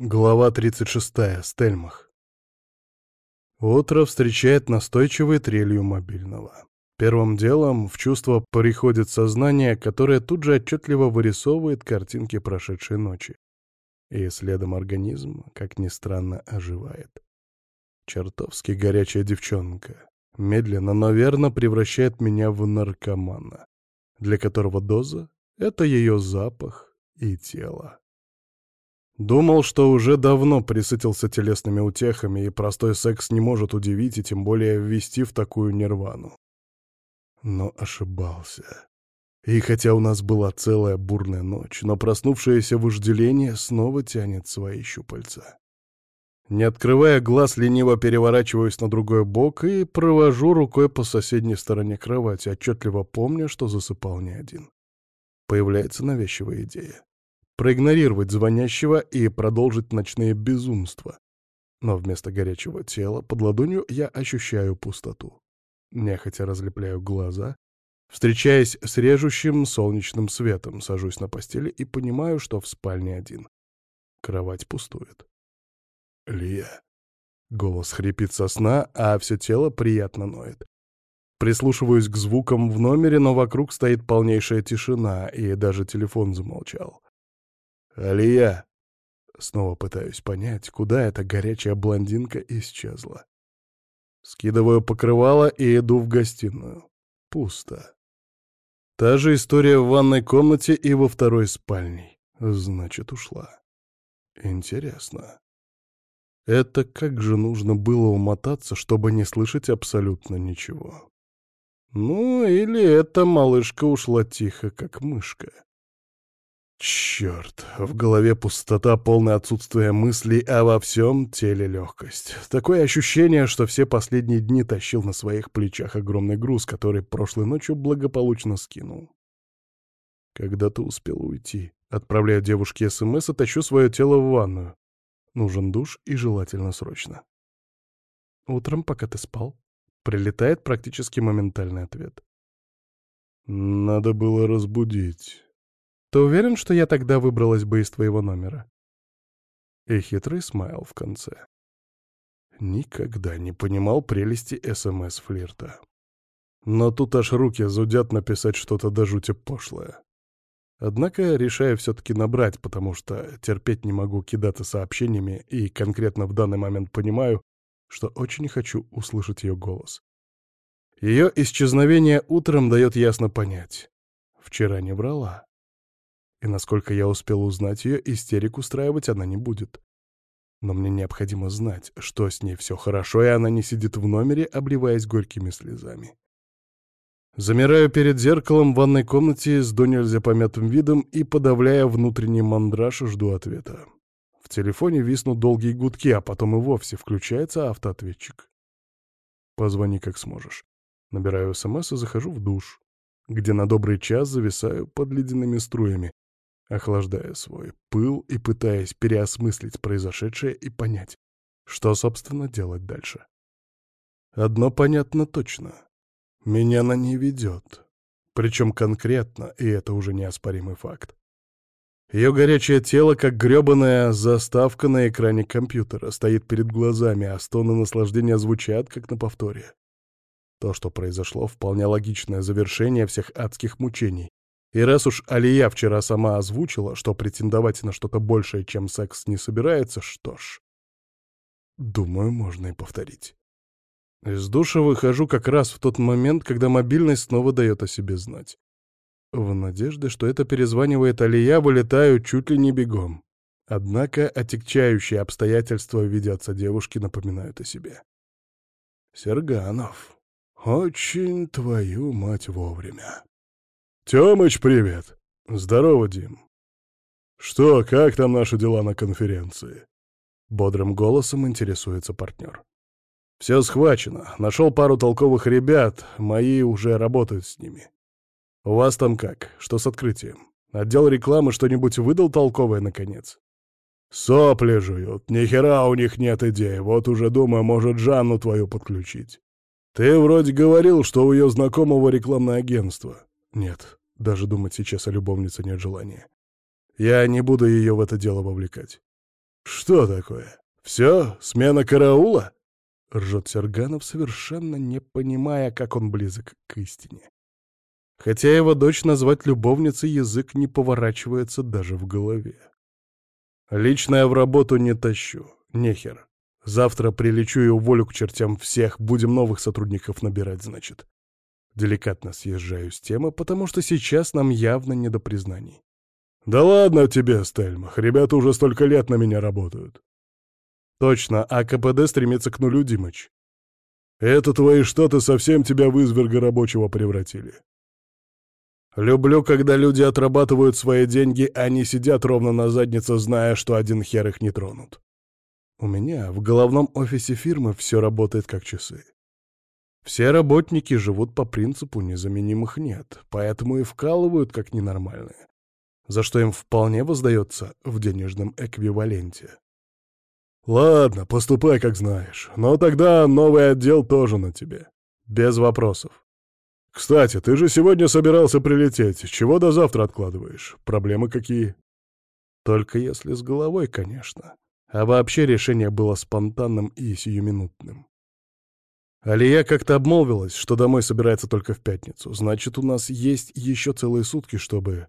Глава 36. Стельмах. Утро встречает настойчивой трелью мобильного. Первым делом в чувство приходит сознание, которое тут же отчетливо вырисовывает картинки прошедшей ночи. И следом организм, как ни странно, оживает. Чертовски горячая девчонка медленно, но верно превращает меня в наркомана, для которого доза — это ее запах и тело. Думал, что уже давно присытился телесными утехами, и простой секс не может удивить и тем более ввести в такую нирвану. Но ошибался. И хотя у нас была целая бурная ночь, но проснувшееся вожделение снова тянет свои щупальца. Не открывая глаз, лениво переворачиваюсь на другой бок и провожу рукой по соседней стороне кровати, отчетливо помня, что засыпал не один. Появляется навязчивая идея проигнорировать звонящего и продолжить ночные безумства. Но вместо горячего тела под ладонью я ощущаю пустоту. Нехотя разлепляю глаза, встречаясь с режущим солнечным светом, сажусь на постели и понимаю, что в спальне один. Кровать пустует. «Лия». Голос хрипит со сна, а все тело приятно ноет. Прислушиваюсь к звукам в номере, но вокруг стоит полнейшая тишина, и даже телефон замолчал. «Алия!» Снова пытаюсь понять, куда эта горячая блондинка исчезла. Скидываю покрывало и иду в гостиную. Пусто. Та же история в ванной комнате и во второй спальне. Значит, ушла. Интересно. Это как же нужно было умотаться, чтобы не слышать абсолютно ничего? Ну, или эта малышка ушла тихо, как мышка. Черт, в голове пустота, полное отсутствие мыслей, а во всем теле легкость. Такое ощущение, что все последние дни тащил на своих плечах огромный груз, который прошлой ночью благополучно скинул. Когда ты успел уйти? Отправляю девушке СМС тащу свое тело в ванную. Нужен душ и желательно срочно. Утром, пока ты спал, прилетает практически моментальный ответ. Надо было разбудить. Ты уверен, что я тогда выбралась бы из твоего номера?» И хитрый смайл в конце. Никогда не понимал прелести СМС-флирта. Но тут аж руки зудят написать что-то до жути пошлое. Однако решаю все-таки набрать, потому что терпеть не могу кидаться сообщениями и конкретно в данный момент понимаю, что очень хочу услышать ее голос. Ее исчезновение утром дает ясно понять. Вчера не врала. И насколько я успел узнать ее, истерик устраивать она не будет. Но мне необходимо знать, что с ней все хорошо, и она не сидит в номере, обливаясь горькими слезами. Замираю перед зеркалом в ванной комнате с до нельзя помятым видом и, подавляя внутренний мандраж, жду ответа. В телефоне виснут долгие гудки, а потом и вовсе включается автоответчик. Позвони как сможешь. Набираю СМС и захожу в душ, где на добрый час зависаю под ледяными струями, охлаждая свой пыл и пытаясь переосмыслить произошедшее и понять, что, собственно, делать дальше. Одно понятно точно. Меня она не ведет. Причем конкретно, и это уже неоспоримый факт. Ее горячее тело, как грёбаная заставка на экране компьютера, стоит перед глазами, а стоны наслаждения звучат, как на повторе. То, что произошло, вполне логичное завершение всех адских мучений, и раз уж Алия вчера сама озвучила, что претендовать на что-то большее, чем секс, не собирается, что ж... Думаю, можно и повторить. Из душа выхожу как раз в тот момент, когда мобильность снова дает о себе знать. В надежде, что это перезванивает Алия, вылетаю чуть ли не бегом. Однако отягчающие обстоятельства в виде отца девушки напоминают о себе. «Серганов, очень твою мать вовремя». «Тёмыч, привет!» «Здорово, Дим!» «Что, как там наши дела на конференции?» Бодрым голосом интересуется партнер. «Все схвачено. Нашел пару толковых ребят, мои уже работают с ними. У вас там как? Что с открытием? Отдел рекламы что-нибудь выдал толковое, наконец?» «Сопли жуют. Ни хера у них нет идей. Вот уже думаю, может, Жанну твою подключить. Ты вроде говорил, что у ее знакомого рекламное агентство. Нет, даже думать сейчас о любовнице нет желания. Я не буду ее в это дело вовлекать. «Что такое? Все? Смена караула?» — ржет Серганов, совершенно не понимая, как он близок к истине. Хотя его дочь назвать любовницей язык не поворачивается даже в голове. Лично я в работу не тащу, нехер. Завтра прилечу и уволю к чертям всех, будем новых сотрудников набирать, значит. Деликатно съезжаю с темы, потому что сейчас нам явно не до признаний. «Да ладно тебе, Стельмах, ребята уже столько лет на меня работают». «Точно, а КПД стремится к нулю, Димыч». «Это твои штаты совсем тебя в изверга рабочего превратили. Люблю, когда люди отрабатывают свои деньги, а не сидят ровно на заднице, зная, что один хер их не тронут. У меня в головном офисе фирмы все работает как часы. Все работники живут по принципу незаменимых нет, поэтому и вкалывают как ненормальные, за что им вполне воздается в денежном эквиваленте. Ладно, поступай как знаешь, но тогда новый отдел тоже на тебе. Без вопросов. Кстати, ты же сегодня собирался прилететь. Чего до завтра откладываешь? Проблемы какие? Только если с головой, конечно. А вообще решение было спонтанным и сиюминутным. Алия как-то обмолвилась, что домой собирается только в пятницу. Значит, у нас есть еще целые сутки, чтобы...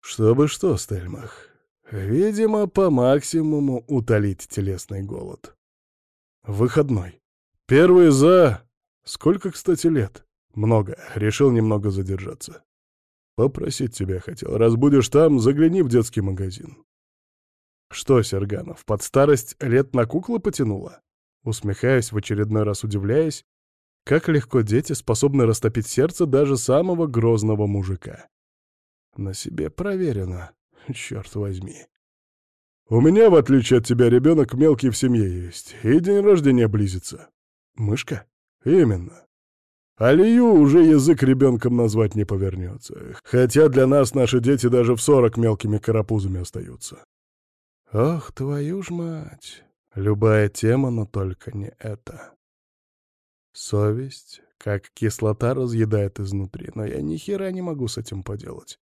Чтобы что, Стельмах? Видимо, по максимуму утолить телесный голод. Выходной. Первый за... Сколько, кстати, лет? Много. Решил немного задержаться. Попросить тебя хотел. Раз будешь там, загляни в детский магазин. Что, Серганов, под старость лет на куклы потянуло? Усмехаясь, в очередной раз удивляясь, как легко дети способны растопить сердце даже самого грозного мужика. На себе проверено, черт возьми. У меня, в отличие от тебя, ребенок мелкий в семье есть, и день рождения близится. Мышка? Именно. Алию уже язык ребенком назвать не повернется, хотя для нас наши дети даже в сорок мелкими карапузами остаются. Ох, твою ж мать! Любая тема, но только не это. Совесть, как кислота, разъедает изнутри, но я ни хера не могу с этим поделать.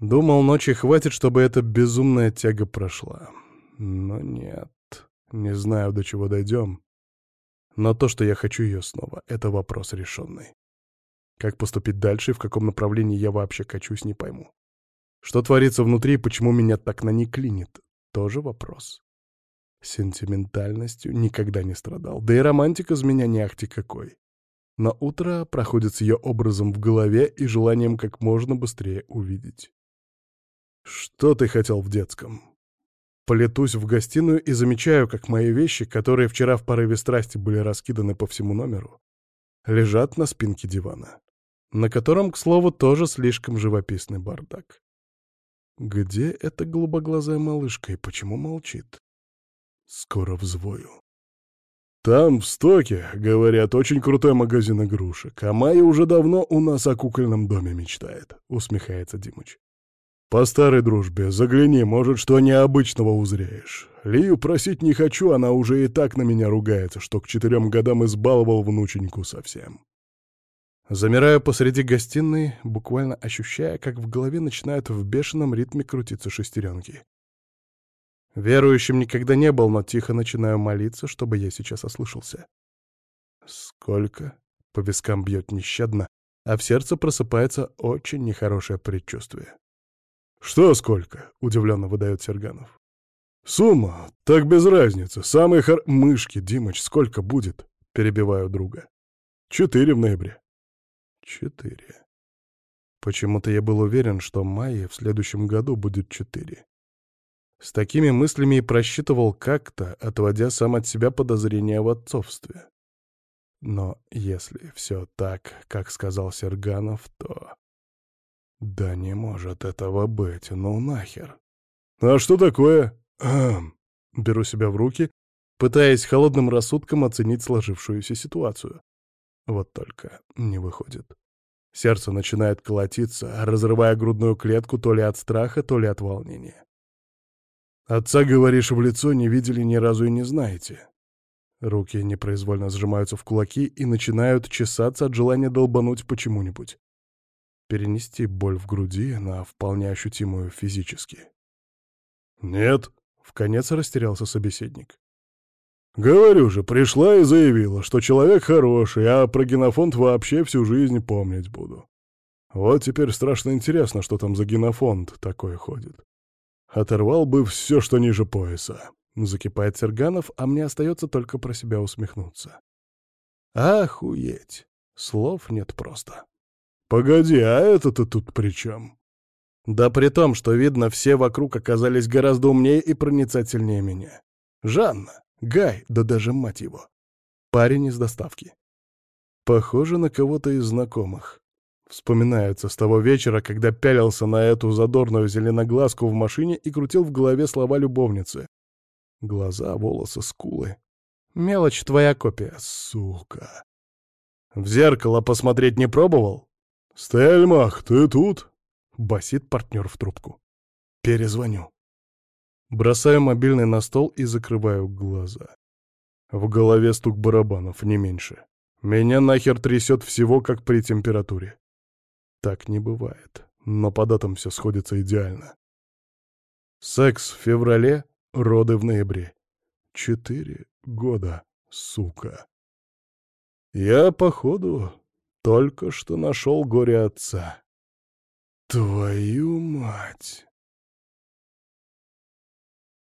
Думал, ночи хватит, чтобы эта безумная тяга прошла. Но нет, не знаю, до чего дойдем. Но то, что я хочу ее снова, — это вопрос решенный. Как поступить дальше и в каком направлении я вообще качусь, не пойму. Что творится внутри и почему меня так на ней клинит, тоже вопрос. Сентиментальностью никогда не страдал, да и романтик из меня не ахти какой. Но утро проходит с ее образом в голове и желанием как можно быстрее увидеть. «Что ты хотел в детском?» Полетусь в гостиную и замечаю, как мои вещи, которые вчера в порыве страсти были раскиданы по всему номеру, лежат на спинке дивана, на котором, к слову, тоже слишком живописный бардак. Где эта голубоглазая малышка и почему молчит? Скоро взвою. Там, в стоке, говорят, очень крутой магазин игрушек, а Майя уже давно у нас о кукольном доме мечтает, усмехается Димыч. По старой дружбе, загляни, может, что необычного узреешь. Лию просить не хочу, она уже и так на меня ругается, что к четырем годам избаловал внученьку совсем. Замираю посреди гостиной, буквально ощущая, как в голове начинают в бешеном ритме крутиться шестеренки. Верующим никогда не был, но тихо начинаю молиться, чтобы я сейчас ослышался. Сколько? По вискам бьет нещадно, а в сердце просыпается очень нехорошее предчувствие. «Что сколько?» — удивленно выдает Серганов. «Сумма? Так без разницы. Самые хор... Мышки, Димыч, сколько будет?» — перебиваю друга. «Четыре в ноябре». Четыре. Почему-то я был уверен, что Майе в следующем году будет четыре. С такими мыслями и просчитывал как-то, отводя сам от себя подозрения в отцовстве. Но если все так, как сказал Серганов, то... Да не может этого быть, ну нахер. А что такое? Ам. Беру себя в руки, пытаясь холодным рассудком оценить сложившуюся ситуацию. Вот только не выходит. Сердце начинает колотиться, разрывая грудную клетку то ли от страха, то ли от волнения. Отца, говоришь, в лицо не видели ни разу и не знаете. Руки непроизвольно сжимаются в кулаки и начинают чесаться от желания долбануть почему-нибудь. Перенести боль в груди на вполне ощутимую физически. «Нет», — В конец растерялся собеседник. «Говорю же, пришла и заявила, что человек хороший, а про генофонд вообще всю жизнь помнить буду. Вот теперь страшно интересно, что там за генофонд такой ходит. Оторвал бы все, что ниже пояса. Закипает Серганов, а мне остается только про себя усмехнуться. Охуеть! Слов нет просто. Погоди, а это-то тут при чем? Да при том, что, видно, все вокруг оказались гораздо умнее и проницательнее меня. Жанна, Гай, да даже мать его. Парень из доставки. Похоже на кого-то из знакомых. Вспоминается с того вечера, когда пялился на эту задорную зеленоглазку в машине и крутил в голове слова любовницы. Глаза, волосы, скулы. Мелочь твоя копия, сука. В зеркало посмотреть не пробовал? «Стельмах, ты тут?» — басит партнер в трубку. «Перезвоню». Бросаю мобильный на стол и закрываю глаза. В голове стук барабанов, не меньше. Меня нахер трясет всего, как при температуре. Так не бывает. Но по датам все сходится идеально. Секс в феврале, роды в ноябре. Четыре года, сука. Я, походу, только что нашел горе отца. Твою мать!